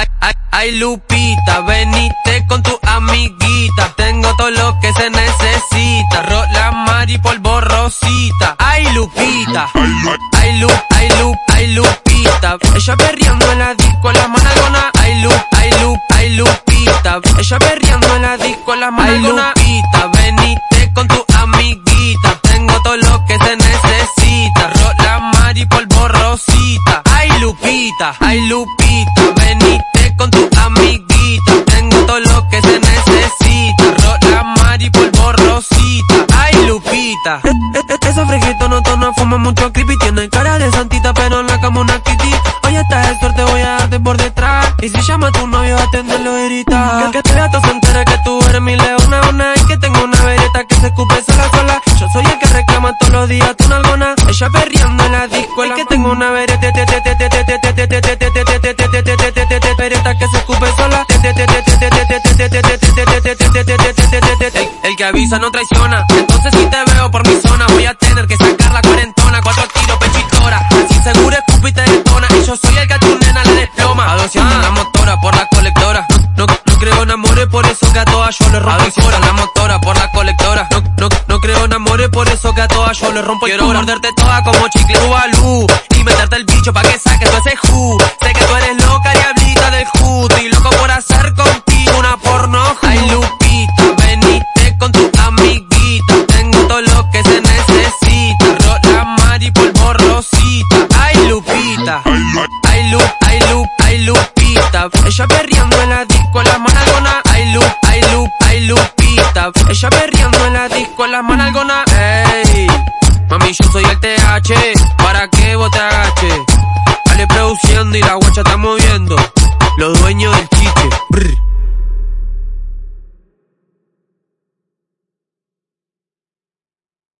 Ay, ay, ay, Lupita, veniste con tu amiguita. Tengo todo lo que se necesita. Rola Mari polvo rosita. Ay, Lupita. Ay, Lu, ay, Lu, ay, Lupita. Ella perreando en la disco, la managona. Ay, Lu, ay, Lu, ay, Lupita. Ella perreando en la disco, la managona. Ay, Lupita, veniste con tu amiguita. Tengo todo lo que se necesita. Rola Mari polvo rosita. Ay, Lupita, ay, Lupita. Con tu amiguita. Tengo todo lo que se necesita. Rola Mari polvo rosita. Ay, Lupita. E- e- Esa fresquito no tona, fuma mucho creepy Tiene cara de santita pero en la cama una kitty Hoy estás de suerte, voy a darte por detrás Y si llama a tu novio, atenderlo y grita Que, que este gato se entere que tú eres mi leona una Y que tengo una vereta que se escupe la disco que tengo una vereta Vereta que se escupe sola El que avisa no traiciona. Entonces si te veo por mi por eso que a todas yo le rompo el Quiero morderte toda como chicle Ubalú Y meterte el bicho pa' que saques todo ese ju. Sé que tú eres loca, diablita del ju Estoy loco por hacer contigo una porno ju. Ay, Lupita, veniste con tu amiguita Tengo todo lo que se necesita. Rola Mari polvo rosita. Ay, Lupita. Ay, Lu, ay, Lu, ay, Lupita. Ella perreando en la disco, la manalgona Ay, Lu, ay, Lu, ay, Lupita. Ella perreando en la disco, la Ey, mami, yo soy el TH ¿Para qué vos te agaches? Dale produciendo y la guacha está moviendo Los dueños